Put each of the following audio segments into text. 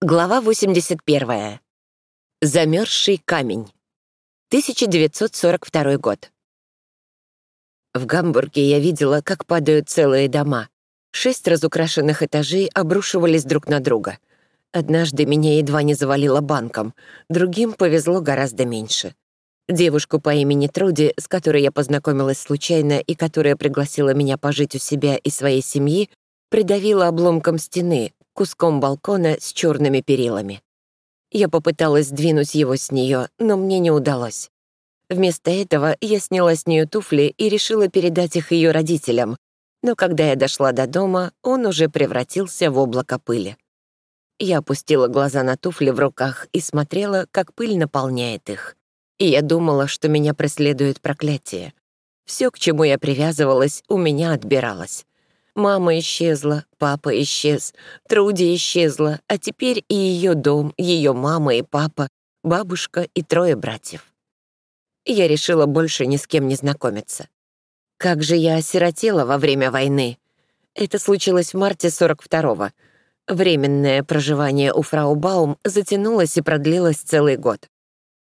Глава 81. Замерзший камень. 1942 год. В Гамбурге я видела, как падают целые дома. Шесть разукрашенных этажей обрушивались друг на друга. Однажды меня едва не завалило банком, другим повезло гораздо меньше. Девушку по имени Труди, с которой я познакомилась случайно и которая пригласила меня пожить у себя и своей семьи, придавила обломком стены, куском балкона с черными перилами. Я попыталась сдвинуть его с нее, но мне не удалось. Вместо этого я сняла с нее туфли и решила передать их ее родителям, но когда я дошла до дома, он уже превратился в облако пыли. Я опустила глаза на туфли в руках и смотрела, как пыль наполняет их. И я думала, что меня преследует проклятие. Все, к чему я привязывалась, у меня отбиралось. Мама исчезла, папа исчез, Труди исчезла, а теперь и ее дом, ее мама и папа, бабушка и трое братьев. Я решила больше ни с кем не знакомиться. Как же я осиротела во время войны. Это случилось в марте 42-го. Временное проживание у фрау Баум затянулось и продлилось целый год.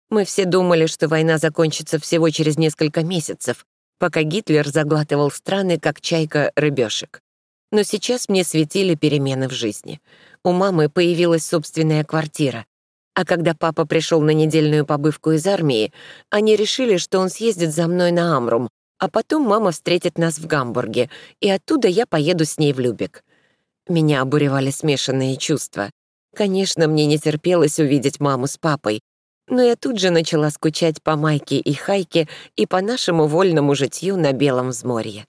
Мы все думали, что война закончится всего через несколько месяцев, пока Гитлер заглатывал страны, как чайка рыбешек. Но сейчас мне светили перемены в жизни. У мамы появилась собственная квартира. А когда папа пришел на недельную побывку из армии, они решили, что он съездит за мной на Амрум, а потом мама встретит нас в Гамбурге, и оттуда я поеду с ней в Любек. Меня обуревали смешанные чувства. Конечно, мне не терпелось увидеть маму с папой, но я тут же начала скучать по Майке и Хайке и по нашему вольному житью на Белом взморье.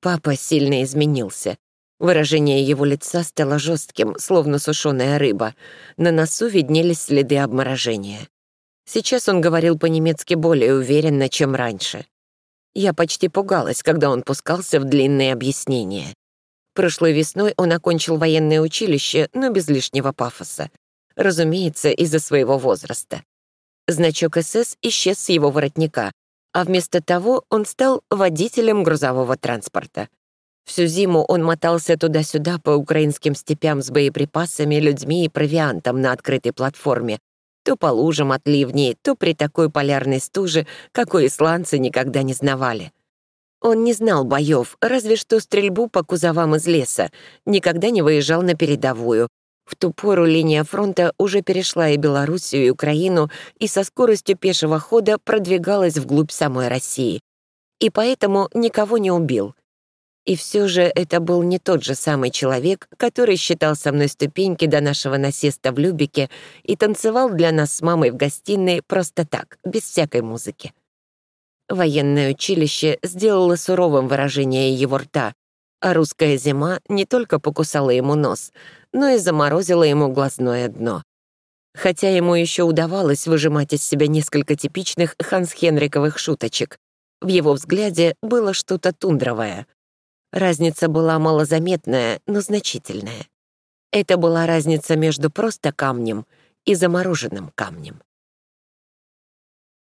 Папа сильно изменился. Выражение его лица стало жестким, словно сушеная рыба. На носу виднелись следы обморожения. Сейчас он говорил по-немецки более уверенно, чем раньше. Я почти пугалась, когда он пускался в длинные объяснения. Прошлой весной он окончил военное училище, но без лишнего пафоса. Разумеется, из-за своего возраста. Значок СС исчез с его воротника, а вместо того он стал водителем грузового транспорта. Всю зиму он мотался туда-сюда по украинским степям с боеприпасами, людьми и провиантом на открытой платформе, то по лужам от ливней, то при такой полярной стуже, какой исландцы никогда не знавали. Он не знал боев, разве что стрельбу по кузовам из леса, никогда не выезжал на передовую, в ту пору линия фронта уже перешла и Белоруссию, и Украину, и со скоростью пешего хода продвигалась вглубь самой России. И поэтому никого не убил. И все же это был не тот же самый человек, который считал со мной ступеньки до нашего насеста в Любике и танцевал для нас с мамой в гостиной просто так, без всякой музыки. Военное училище сделало суровым выражение его рта, а русская зима не только покусала ему нос, но и заморозила ему глазное дно. Хотя ему еще удавалось выжимать из себя несколько типичных Ханс-Хенриковых шуточек, в его взгляде было что-то тундровое. Разница была малозаметная, но значительная. Это была разница между просто камнем и замороженным камнем.